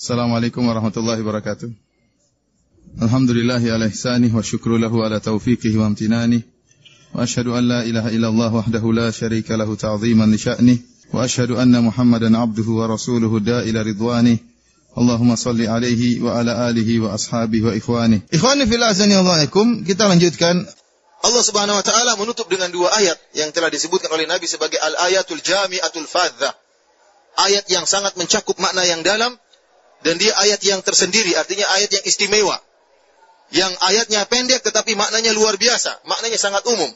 Assalamualaikum warahmatullahi wabarakatuh. Alhamdulillahi ala ihsanih wa syukru lahu ala taufiqihi wa amtinanih. Wa ashadu an la ilaha illallah wahdahu la syarika lahu ta'ziman li. Wa ashadu anna muhammadan abduhu wa rasuluhu da'ila ridwanih. Allahumma salli alaihi wa ala alihi wa ashabihi wa ikhwani. Ikhwani fil azani Allahikum. Kita lanjutkan. Allah subhanahu wa ta'ala menutup dengan dua ayat yang telah disebutkan oleh Nabi sebagai al-ayatul jami'atul fadha. Ayat yang sangat mencakup makna yang dalam dan dia ayat yang tersendiri, artinya ayat yang istimewa. Yang ayatnya pendek tetapi maknanya luar biasa, maknanya sangat umum.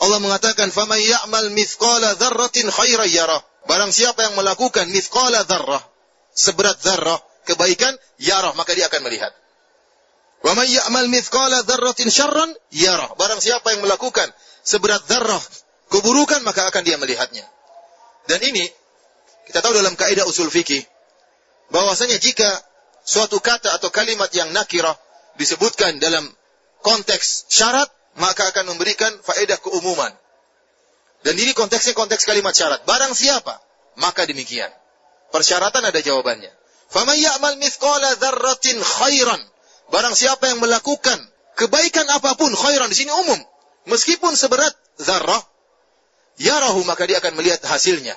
Allah mengatakan, "Faman ya'mal mithqala dzarratin khairan yarah." Barang siapa yang melakukan mithqala dzarrah, seberat zarrah kebaikan, yarah, maka dia akan melihat. Wa ya'mal mithqala dzarratin syarran yarah. Barang siapa yang melakukan seberat zarrah keburukan, maka akan dia melihatnya. Dan ini kita tahu dalam kaidah usul fikih bahwasanya jika suatu kata atau kalimat yang nakirah disebutkan dalam konteks syarat, maka akan memberikan faedah keumuman. Dan ini konteksnya konteks kalimat syarat. Barang siapa, maka demikian. Persyaratan ada jawabannya. Faman ya'mal mithqala dzarratin khairan. Barang siapa yang melakukan kebaikan apa pun khairan di sini umum. Meskipun seberat zarrah, yarahu maka dia akan melihat hasilnya.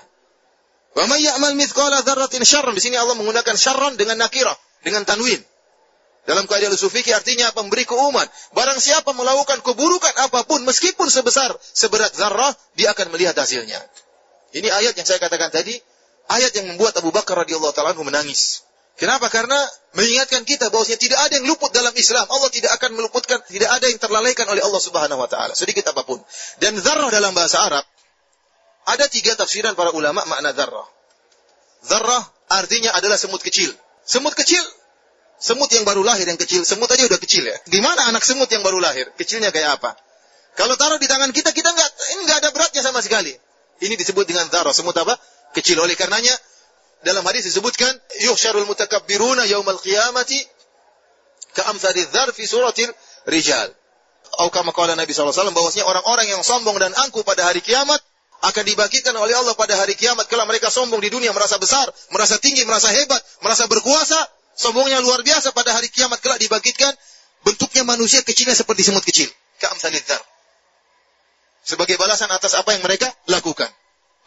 Wa may ya'mal mithqala dzarratin syarran. Di sini Allah menggunakan syarran dengan nakirah, dengan tanwin. Dalam kaidah usul artinya apa? Memberi keumuman. Barang siapa melakukan keburukan apa pun meskipun sebesar seberat zarrah, dia akan melihat hasilnya. Ini ayat yang saya katakan tadi, ayat yang membuat Abu Bakar radhiyallahu taala menangis. Kenapa? Karena mengingatkan kita bahwasanya tidak ada yang luput dalam Islam. Allah tidak akan meluputkan, tidak ada yang terlalaikan oleh Allah Subhanahu wa taala, sedikit apa pun. Dan zarrah dalam bahasa Arab ada tiga tafsiran para ulama makna zarrah. Zarrah artinya adalah semut kecil. Semut kecil, semut yang baru lahir yang kecil, semut aja udah kecil ya. Di mana anak semut yang baru lahir? Kecilnya kayak apa? Kalau taruh di tangan kita, kita nggak, ini nggak ada beratnya sama sekali. Ini disebut dengan zarrah. Semut apa? Kecil. Oleh karenanya, dalam hadis disebutkan, yuhsyarul mutakabbiruna yaumal qiyamati ka'amsari dzar fi suratil rijal. Atau kama qala Nabi SAW, bahwasanya orang-orang yang sombong dan angkuh pada hari kiamat, akan dibangkitkan oleh Allah pada hari kiamat kalau mereka sombong di dunia merasa besar, merasa tinggi, merasa hebat, merasa berkuasa, sombongnya luar biasa pada hari kiamat kelak dibangkitkan bentuknya manusia kecilnya seperti semut kecil. Ka'amsalidzar. Sebagai balasan atas apa yang mereka lakukan.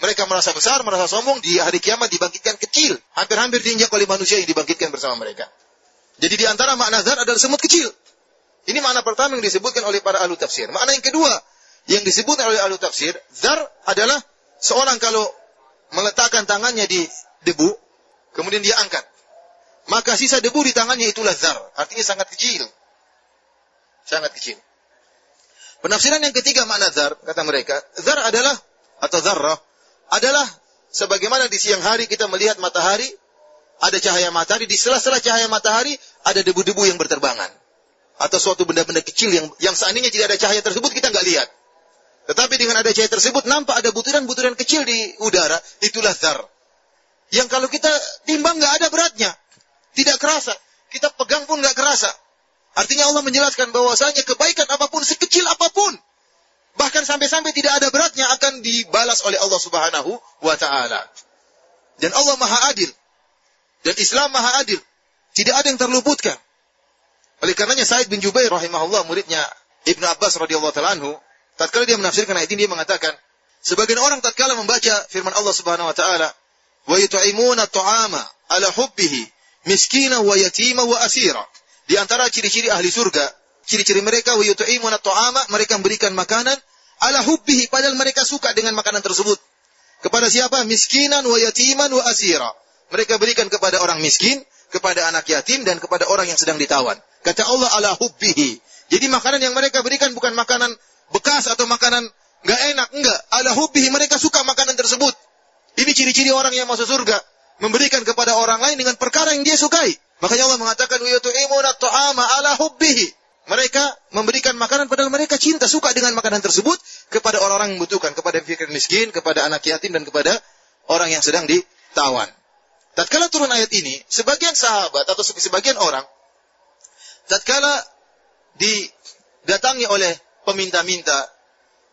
Mereka merasa besar, merasa sombong, di hari kiamat dibangkitkan kecil. Hampir-hampir diinjak oleh manusia yang dibangkitkan bersama mereka. Jadi di antara makna zar adalah semut kecil. Ini makna pertama yang disebutkan oleh para ahli tafsir. Makna yang kedua yang disebutkan oleh ahli tafsir, zar adalah seorang kalau meletakkan tangannya di debu, kemudian dia angkat. Maka sisa debu di tangannya itulah zar. Artinya sangat kecil. Sangat kecil. Penafsiran yang ketiga makna zar, kata mereka, zar adalah, atau zarrah, adalah sebagaimana di siang hari kita melihat matahari, ada cahaya matahari, di sela-sela cahaya matahari ada debu-debu yang berterbangan. Atau suatu benda-benda kecil yang yang seandainya tidak ada cahaya tersebut kita nggak lihat. Tetapi dengan ada cahaya tersebut nampak ada butiran-butiran kecil di udara, itulah zar. Yang kalau kita timbang nggak ada beratnya, tidak kerasa. Kita pegang pun nggak kerasa. Artinya Allah menjelaskan bahwasanya kebaikan apa pun sekecil apa pun bahkan sampai-sampai tidak ada beratnya akan dibalas oleh Allah Subhanahu wa taala. Dan Allah Maha Adil. Dan Islam Maha Adil. Tidak ada yang terluputkan. Oleh karenanya Said bin Jubair rahimahullah muridnya Ibnu Abbas radhiyallahu taala anhu, tatkala dia menafsirkan ayat ini dia mengatakan, sebagian orang tatkala membaca firman Allah Subhanahu wa taala, "Wa yut'imuna at'ama ala hubbihi miskina wa yatima wa asira." Di antara ciri-ciri ahli surga, ciri-ciri mereka wa yut'imuna at'ama, mereka memberikan makanan ala hubbihi padahal mereka suka dengan makanan tersebut. Kepada siapa? Miskinan wa yatiman wa asira. Mereka berikan kepada orang miskin, kepada anak yatim dan kepada orang yang sedang ditawan. Kata Allah ala hubbihi. Jadi makanan yang mereka berikan bukan makanan bekas atau makanan nggak enak, enggak. Ala hubbihi mereka suka makanan tersebut. Ini ciri-ciri orang yang masuk surga, memberikan kepada orang lain dengan perkara yang dia sukai. Makanya Allah mengatakan at'ama ala hubbihi. Mereka memberikan makanan padahal mereka cinta, suka dengan makanan tersebut kepada orang-orang yang membutuhkan, kepada fikir miskin, kepada anak yatim dan kepada orang yang sedang ditawan. Tatkala turun ayat ini, sebagian sahabat atau sebagian orang tatkala didatangi oleh peminta-minta,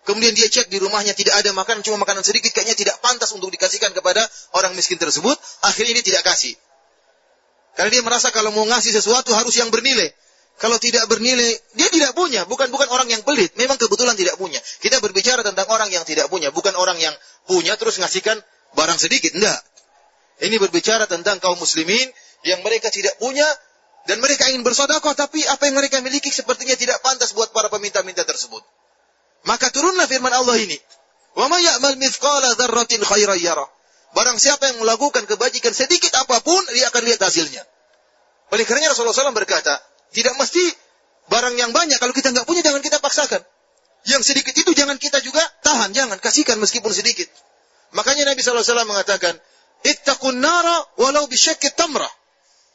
kemudian dia cek di rumahnya tidak ada makanan, cuma makanan sedikit, kayaknya tidak pantas untuk dikasihkan kepada orang miskin tersebut, akhirnya dia tidak kasih. Karena dia merasa kalau mau ngasih sesuatu harus yang bernilai. Kalau tidak bernilai, dia tidak punya. Bukan bukan orang yang pelit. Memang kebetulan tidak punya. Kita berbicara tentang orang yang tidak punya. Bukan orang yang punya terus ngasihkan barang sedikit. Tidak. Ini berbicara tentang kaum muslimin yang mereka tidak punya dan mereka ingin bersodakoh, tapi apa yang mereka miliki sepertinya tidak pantas buat para peminta-minta tersebut. Maka turunlah firman Allah ini. Wa may ya'mal mithqala dzarratin yarah. Barang siapa yang melakukan kebajikan sedikit apa pun, dia akan lihat hasilnya. Oleh karenanya Rasulullah SAW berkata, tidak mesti barang yang banyak. Kalau kita nggak punya, jangan kita paksakan. Yang sedikit itu jangan kita juga tahan, jangan kasihkan meskipun sedikit. Makanya Nabi SAW mengatakan, Ittaqun nara walau bisyakit tamrah.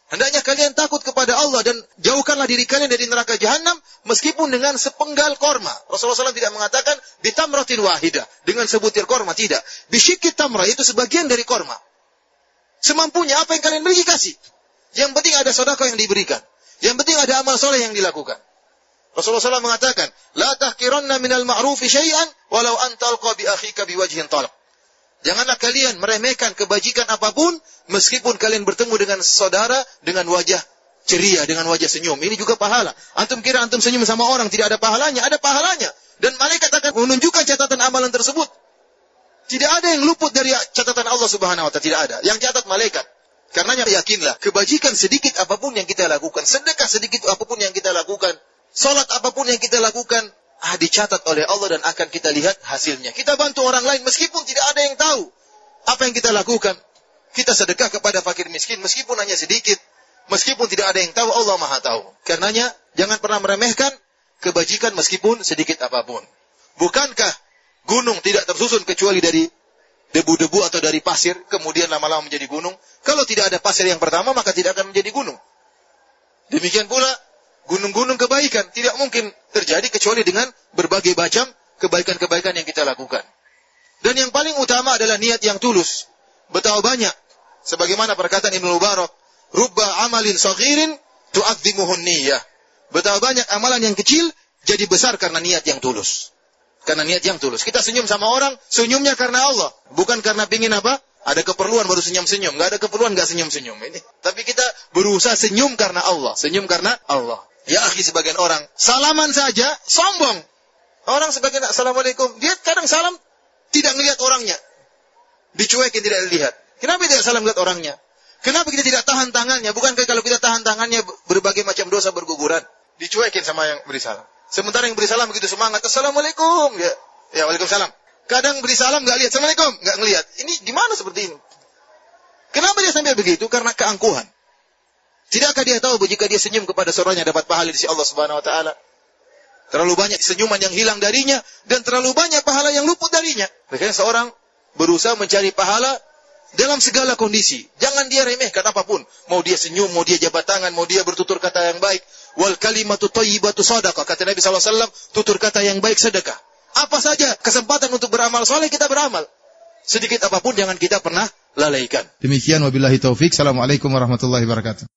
Hendaknya kalian takut kepada Allah dan jauhkanlah diri kalian dari neraka jahanam meskipun dengan sepenggal korma. Rasulullah SAW tidak mengatakan bitamratin wahidah dengan sebutir korma tidak. Bisyikit tamrah itu sebagian dari korma. Semampunya apa yang kalian beri kasih. Yang penting ada sodako yang diberikan. Yang penting ada amal soleh yang dilakukan. Rasulullah SAW mengatakan, La tahkiranna minal ma'rufi syai'an walau antalqa bi akhika biwajhin talak. Janganlah kalian meremehkan kebajikan apa pun meskipun kalian bertemu dengan saudara dengan wajah ceria, dengan wajah senyum. Ini juga pahala. Antum kira antum senyum sama orang tidak ada pahalanya? Ada pahalanya. Dan malaikat akan menunjukkan catatan amalan tersebut. Tidak ada yang luput dari catatan Allah Subhanahu wa taala, tidak ada. Yang catat malaikat. Karenanya yakinlah, kebajikan sedikit apa pun yang kita lakukan, sedekah sedikit apa pun yang kita lakukan, salat apa pun yang kita lakukan, ah, dicatat oleh Allah dan akan kita lihat hasilnya. Kita bantu orang lain meskipun tidak ada yang tahu apa yang kita lakukan. Kita sedekah kepada fakir miskin meskipun hanya sedikit. Meskipun tidak ada yang tahu, Allah maha tahu. Karenanya, jangan pernah meremehkan kebajikan meskipun sedikit apa pun. Bukankah gunung tidak tersusun kecuali dari debu-debu atau dari pasir, kemudian lama-lama menjadi gunung? Kalau tidak ada pasir yang pertama, maka tidak akan menjadi gunung. Demikian pula, gunung-gunung kebaikan tidak mungkin terjadi kecuali dengan berbagai macam kebaikan-kebaikan yang kita lakukan. Dan yang paling utama adalah niat yang tulus. Betapa banyak sebagaimana perkataan Ibnu Mubarak, rubba amalin saghirin tu'adzimuhun niyyah. Betapa banyak amalan yang kecil jadi besar karena niat yang tulus. Karena niat yang tulus. Kita senyum sama orang, senyumnya karena Allah, bukan karena pingin apa? Ada keperluan baru senyum-senyum. Nggak ada keperluan nggak senyum-senyum. Ini. Tapi kita berusaha senyum karena Allah. Senyum karena Allah. Ya akhi sebagian orang. Salaman saja sombong. Orang sebagian Assalamualaikum. Dia kadang salam tidak melihat orangnya. Dicuekin tidak dilihat. Kenapa tidak salam melihat orangnya? Kenapa kita tidak tahan tangannya? Bukankah kalau kita tahan tangannya berbagai macam dosa berguguran? Dicuekin sama yang beri salam. Sementara yang beri salam begitu semangat. Assalamualaikum. Ya, ya waalaikumsalam. Kadang beri salam nggak lihat. Assalamualaikum. Nggak ngelihat. Ini gimana seperti ini? Kenapa dia sampai begitu? Karena keangkuhan. Tidakkah dia tahu jika dia senyum kepada saudaranya dapat pahala di sisi Allah Subhanahu wa taala? Terlalu banyak senyuman yang hilang darinya dan terlalu banyak pahala yang luput darinya. Makanya seorang berusaha mencari pahala dalam segala kondisi. Jangan dia remehkan apa pun. Mau dia senyum, mau dia jabat tangan, mau dia bertutur kata yang baik. Wal kalimatu thayyibatu sadaqah. Kata Nabi SAW, tutur kata yang baik sedekah. Apa saja kesempatan untuk beramal soleh kita beramal. Sedikit apa pun jangan kita pernah lalaikan. Demikian wabillahi taufik. Assalamualaikum warahmatullahi wabarakatuh.